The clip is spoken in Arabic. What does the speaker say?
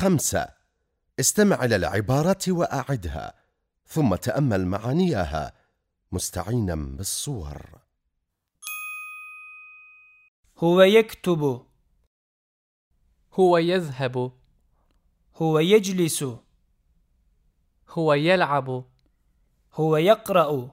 خمسة. استمع إلى العبارة وأعدها ثم تأمل معانيها. مستعينا بالصور. هو يكتب. هو يذهب. هو يجلس. هو يلعب. هو يقرأ.